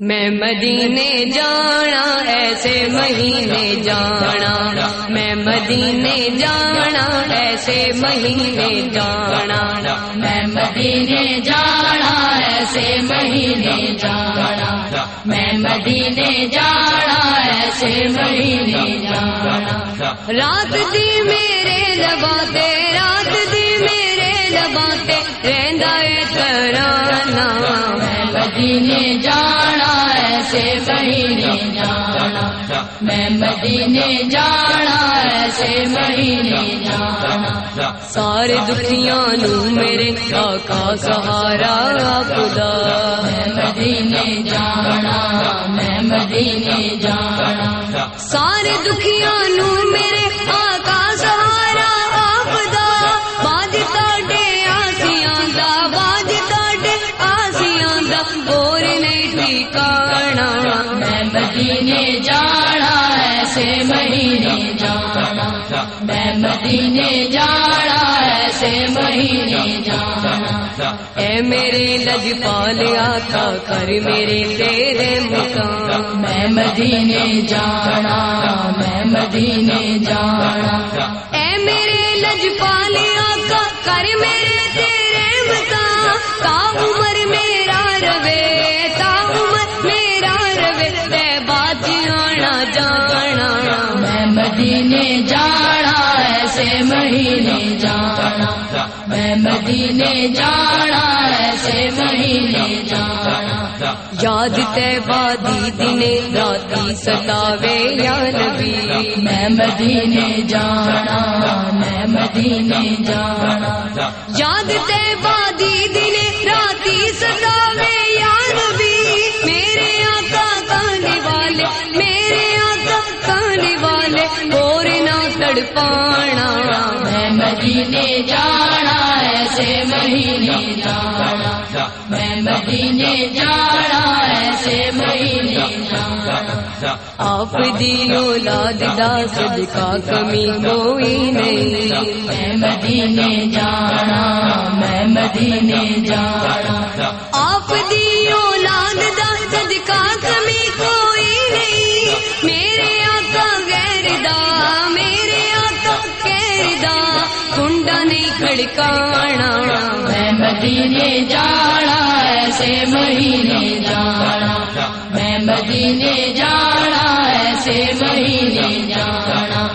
میں مدینے جانا، ایسے مہینے جانا۔ میں مدینے جانا، ایسے مہینے جانا۔ میں مدینے جانا، ایسے مہینے جانا۔ میں مدینے جانا، ایسے مہینے جانا۔ رات دی میرے لباتے، رات دی میرے لباتے، رہندا اے مدینے جانا ایسے مہینے جانا۔ میں مدینے جانا ایسے مہینے جانا۔ سارے دکھیاں نو میرے آقا سہارا، خدا۔ میں مدینے جانا، میں مدینے جانا۔ سارے دکھیاں نو مہینے جانا، میں مدینے جانا، ایسے مہینے جانا۔ اے میرے لج پال آقا، کر میرے تیرے مقام۔ میں مدینے جانا، میں مدینے جانا۔ اے میرے لج پال آقا، کر میرے تیرے مدینے جانا ایسے مہینے جانا، میں مدینے جانا ایسے مہینے جانا۔ یاد تے بادی دنے راتی ستاوے یا نبی، میں مدینے جانا، میں مدینے جانا۔ یاد تے بادی نہ تڑپانا میں مدینے جانا ایسے مہینے جانا میں مدینے جانا ایسے مہینے جانا آپ دی اولاد دا صدقہ کمی کوئی نہیں میں مدینے جانا میں مدینے جانا آپ دی اولاد دا صدقہ کمی نہیں میں مدینے جانا ایسے مہینے جانا۔ میں مدینے جانا ایسے مہینے جانا۔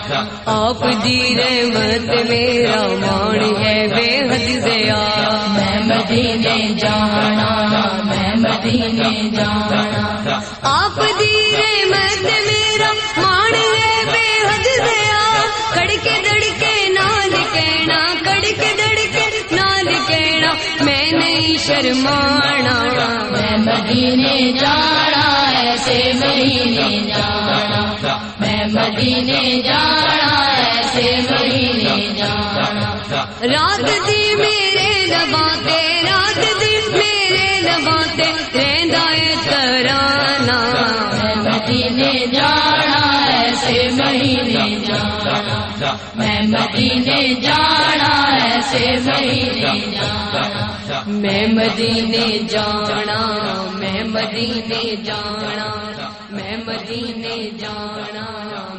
آپ دی رحمت میرا مان ہے بے حد زیا میں مدینے جانا، میں مدینے جانا۔ شرمانا۔ میں مدینے جانا ایسے مہینے جانا۔ میں مدینے جانا ایسے مہینے جانا۔ رات دی میرے لباتے رات دی میرے لباتے رہندا اے ترانا۔ میں مدینے جانا ایسے مہینے جانا۔ میں مدینے جانا سے میں جانا میں مدینے جانا، میں مدینے جانا، میں مدینے جانا،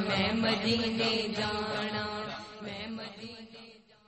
میں مدینے جانا.